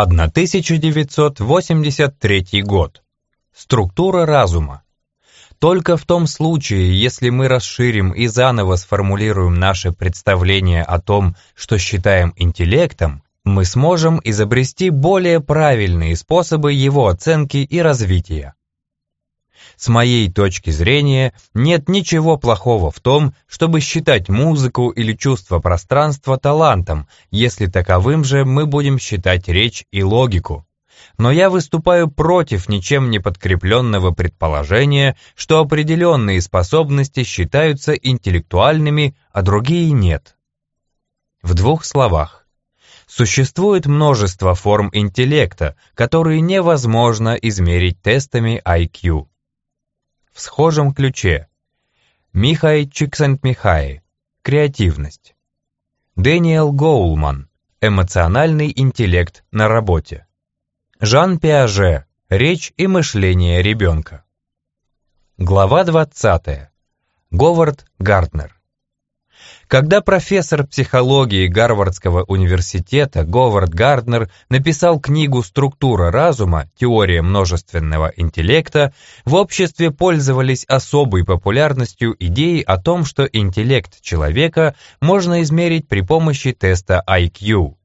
1983 год. Структура разума. Только в том случае, если мы расширим и заново сформулируем наше представление о том, что считаем интеллектом, мы сможем изобрести более правильные способы его оценки и развития. С моей точки зрения, нет ничего плохого в том, чтобы считать музыку или чувство пространства талантом, если таковым же мы будем считать речь и логику. Но я выступаю против ничем не подкрепленного предположения, что определенные способности считаются интеллектуальными, а другие нет. В двух словах. Существует множество форм интеллекта, которые невозможно измерить тестами IQ в схожем ключе. Михай Чиксент-Михай. Креативность. Дэниел Гоулман. Эмоциональный интеллект на работе. Жан Пиаже. Речь и мышление ребенка. Глава 20. Говард Гарднер. Когда профессор психологии Гарвардского университета Говард Гарднер написал книгу «Структура разума. Теория множественного интеллекта», в обществе пользовались особой популярностью идеи о том, что интеллект человека можно измерить при помощи теста IQ.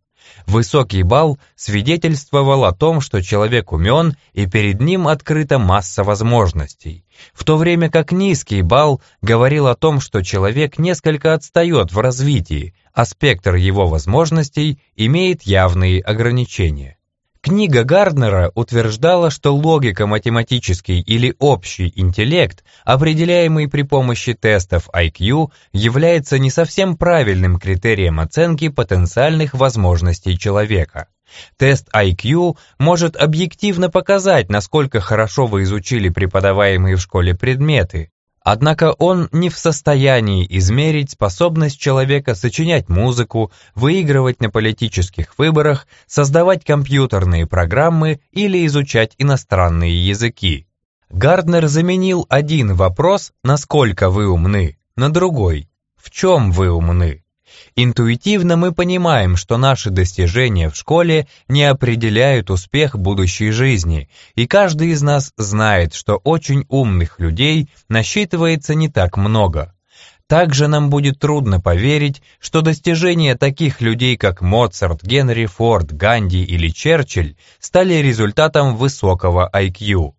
Высокий балл свидетельствовал о том, что человек умен и перед ним открыта масса возможностей, в то время как низкий балл говорил о том, что человек несколько отстает в развитии, а спектр его возможностей имеет явные ограничения. Книга Гарднера утверждала, что логико-математический или общий интеллект, определяемый при помощи тестов IQ, является не совсем правильным критерием оценки потенциальных возможностей человека. Тест IQ может объективно показать, насколько хорошо вы изучили преподаваемые в школе предметы, Однако он не в состоянии измерить способность человека сочинять музыку, выигрывать на политических выборах, создавать компьютерные программы или изучать иностранные языки. Гарднер заменил один вопрос «насколько вы умны» на другой «в чем вы умны?». Интуитивно мы понимаем, что наши достижения в школе не определяют успех будущей жизни, и каждый из нас знает, что очень умных людей насчитывается не так много. Также нам будет трудно поверить, что достижения таких людей, как Моцарт, Генри Форд, Ганди или Черчилль, стали результатом высокого IQ.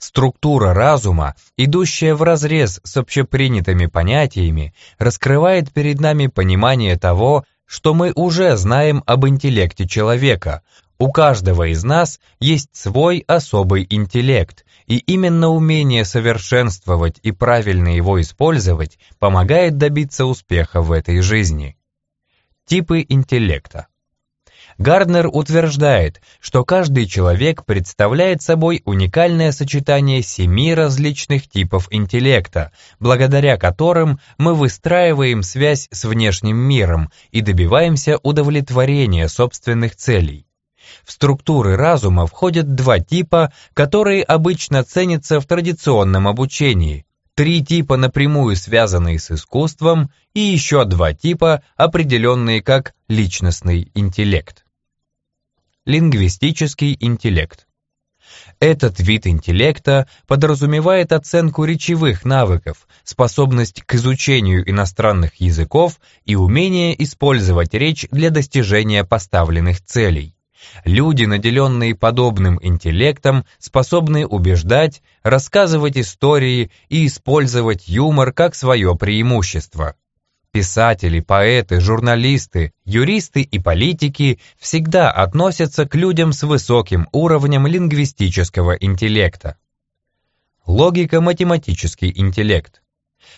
Структура разума, идущая вразрез с общепринятыми понятиями, раскрывает перед нами понимание того, что мы уже знаем об интеллекте человека. У каждого из нас есть свой особый интеллект, и именно умение совершенствовать и правильно его использовать помогает добиться успеха в этой жизни. Типы интеллекта. Гарднер утверждает, что каждый человек представляет собой уникальное сочетание семи различных типов интеллекта, благодаря которым мы выстраиваем связь с внешним миром и добиваемся удовлетворения собственных целей. В структуры разума входят два типа, которые обычно ценятся в традиционном обучении. Три типа напрямую связанные с искусством и еще два типа, определенные как личностный интеллект. Лингвистический интеллект. Этот вид интеллекта подразумевает оценку речевых навыков, способность к изучению иностранных языков и умение использовать речь для достижения поставленных целей. Люди, наделенные подобным интеллектом, способны убеждать, рассказывать истории и использовать юмор как свое преимущество. Писатели, поэты, журналисты, юристы и политики всегда относятся к людям с высоким уровнем лингвистического интеллекта. Логико-математический интеллект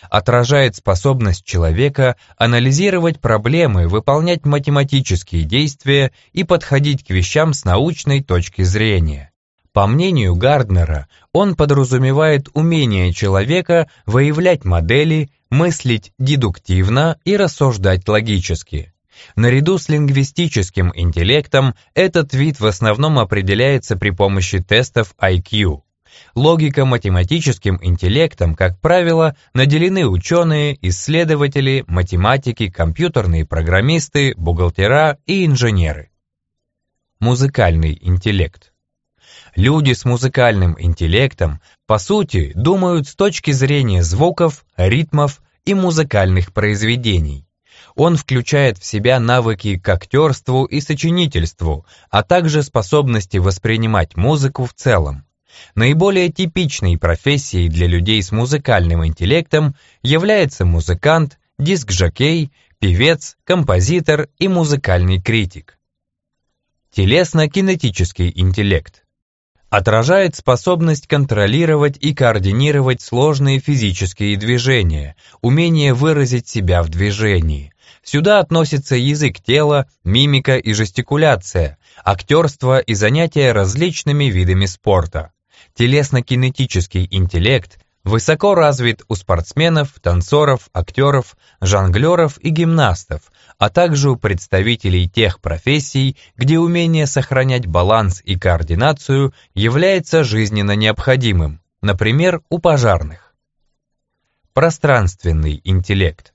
отражает способность человека анализировать проблемы, выполнять математические действия и подходить к вещам с научной точки зрения. По мнению Гарднера, он подразумевает умение человека выявлять модели, мыслить дедуктивно и рассуждать логически. Наряду с лингвистическим интеллектом этот вид в основном определяется при помощи тестов IQ. Логико-математическим интеллектом, как правило, наделены ученые, музыкальный интеллект. Люди с музыкальным интеллектом, по сути, думают с точки зрения звуков, ритмов и музыкальных произведений. Он включает в себя навыки к актерству и сочинительству, а также способности воспринимать музыку в целом. Наиболее типичной профессией для людей с музыкальным интеллектом является музыкант, диск-жокей, певец, композитор и музыкальный критик. Телесно-кинетический интеллект отражает способность контролировать и координировать сложные физические движения, умение выразить себя в движении. Сюда относятся язык тела, мимика и жестикуляция, актерство и занятия различными видами спорта. Телесно-кинетический интеллект высоко развит у спортсменов, танцоров, актеров, жонглеров и гимнастов, а также у представителей тех профессий, где умение сохранять баланс и координацию является жизненно необходимым, например, у пожарных. Пространственный интеллект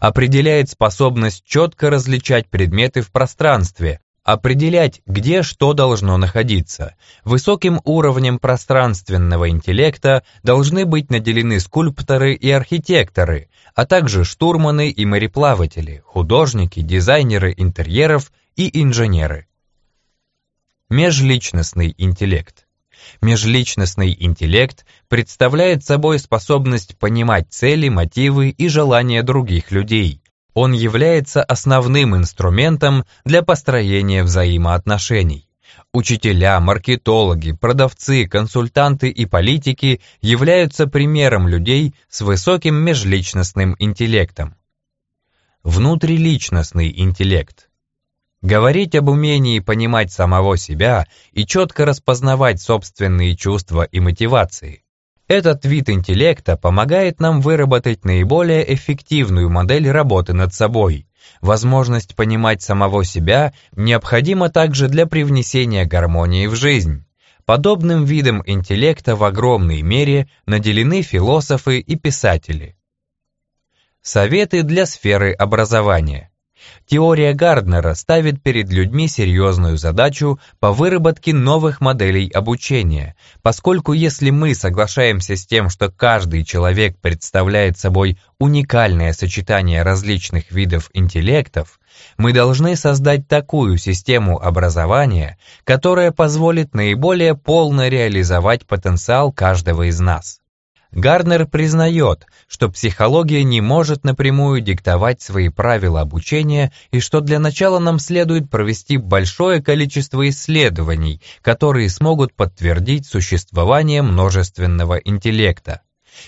определяет способность четко различать предметы в пространстве, определять, где что должно находиться. Высоким уровнем пространственного интеллекта должны быть наделены скульпторы и архитекторы, а также штурманы и мореплаватели, художники, дизайнеры интерьеров и инженеры. Межличностный интеллект. Межличностный интеллект представляет собой способность понимать цели, мотивы и желания других людей, он является основным инструментом для построения взаимоотношений. Учителя, маркетологи, продавцы, консультанты и политики являются примером людей с высоким межличностным интеллектом. Внутриличностный интеллект. Говорить об умении понимать самого себя и четко распознавать собственные чувства и мотивации. Этот вид интеллекта помогает нам выработать наиболее эффективную модель работы над собой. Возможность понимать самого себя необходима также для привнесения гармонии в жизнь. Подобным видом интеллекта в огромной мере наделены философы и писатели. Советы для сферы образования. Теория Гарднера ставит перед людьми серьезную задачу по выработке новых моделей обучения, поскольку если мы соглашаемся с тем, что каждый человек представляет собой уникальное сочетание различных видов интеллектов, мы должны создать такую систему образования, которая позволит наиболее полно реализовать потенциал каждого из нас. Гарнер признает, что психология не может напрямую диктовать свои правила обучения и что для начала нам следует провести большое количество исследований, которые смогут подтвердить существование множественного интеллекта.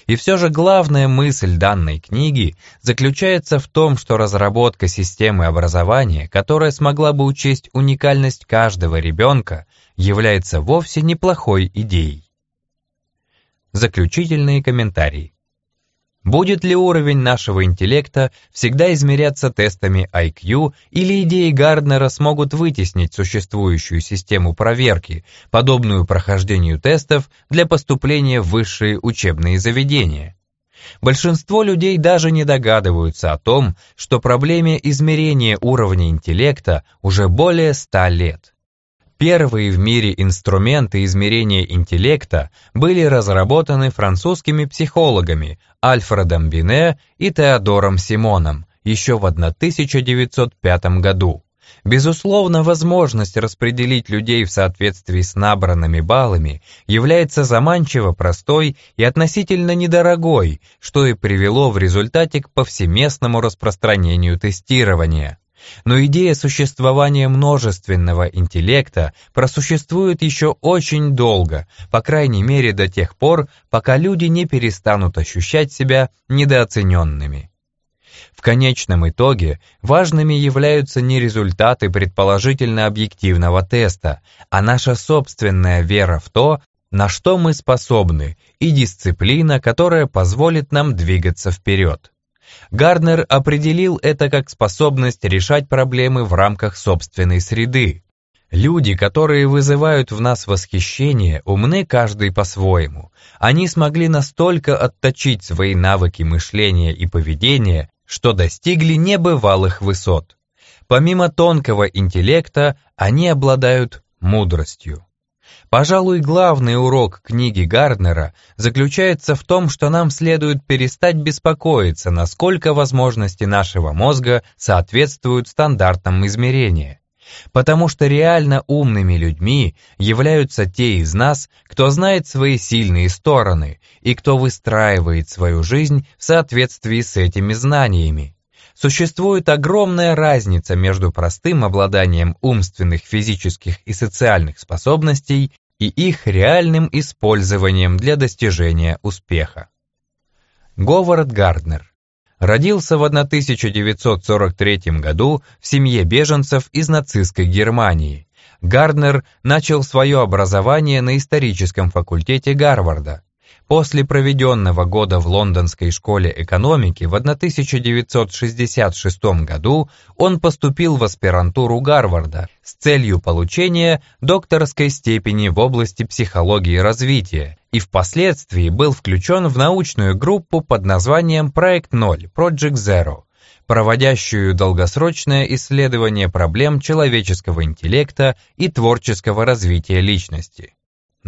И все же главная мысль данной книги заключается в том, что разработка системы образования, которая смогла бы учесть уникальность каждого ребенка, является вовсе неплохой идеей. Заключительные комментарии. Будет ли уровень нашего интеллекта всегда измеряться тестами IQ или идеи Гарднера смогут вытеснить существующую систему проверки, подобную прохождению тестов для поступления в высшие учебные заведения? Большинство людей даже не догадываются о том, что проблеме измерения уровня интеллекта уже более ста лет. Первые в мире инструменты измерения интеллекта были разработаны французскими психологами Альфредом Бине и Теодором Симоном еще в 1905 году. Безусловно, возможность распределить людей в соответствии с набранными баллами является заманчиво простой и относительно недорогой, что и привело в результате к повсеместному распространению тестирования. Но идея существования множественного интеллекта просуществует еще очень долго, по крайней мере до тех пор, пока люди не перестанут ощущать себя недооцененными. В конечном итоге важными являются не результаты предположительно объективного теста, а наша собственная вера в то, на что мы способны, и дисциплина, которая позволит нам двигаться вперед. Гарднер определил это как способность решать проблемы в рамках собственной среды. Люди, которые вызывают в нас восхищение, умны каждый по-своему. Они смогли настолько отточить свои навыки мышления и поведения, что достигли небывалых высот. Помимо тонкого интеллекта, они обладают мудростью. Пожалуй, главный урок книги Гарднера заключается в том, что нам следует перестать беспокоиться, насколько возможности нашего мозга соответствуют стандартам измерения. Потому что реально умными людьми являются те из нас, кто знает свои сильные стороны и кто выстраивает свою жизнь в соответствии с этими знаниями. Существует огромная разница между простым обладанием умственных, физических и социальных способностей и их реальным использованием для достижения успеха. Говард Гарднер родился в 1943 году в семье беженцев из нацистской Германии. Гарднер начал свое образование на историческом факультете Гарварда, После проведенного года в Лондонской школе экономики в 1966 году он поступил в аспирантуру Гарварда с целью получения докторской степени в области психологии развития и впоследствии был включен в научную группу под названием «Проект 0» Project Zero, проводящую долгосрочное исследование проблем человеческого интеллекта и творческого развития личности.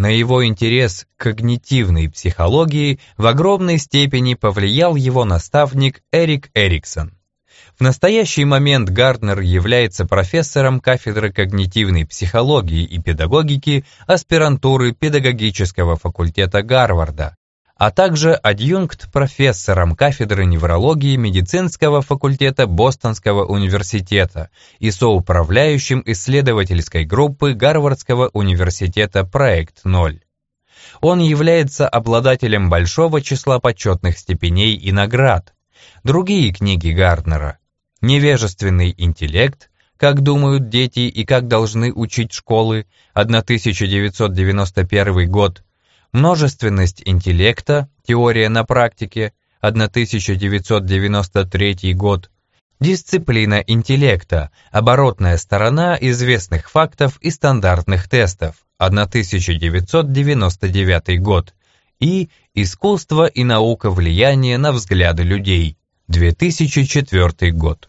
На его интерес к когнитивной психологии в огромной степени повлиял его наставник Эрик Эриксон. В настоящий момент Гарднер является профессором кафедры когнитивной психологии и педагогики аспирантуры педагогического факультета Гарварда, а также адъюнкт-профессором кафедры неврологии медицинского факультета Бостонского университета и соуправляющим исследовательской группы Гарвардского университета «Проект 0». Он является обладателем большого числа почетных степеней и наград. Другие книги Гарднера «Невежественный интеллект», «Как думают дети и как должны учить школы», 1991 год, Множественность интеллекта. Теория на практике. 1993 год. Дисциплина интеллекта. Оборотная сторона известных фактов и стандартных тестов. 1999 год. И Искусство и наука влияния на взгляды людей. 2004 год.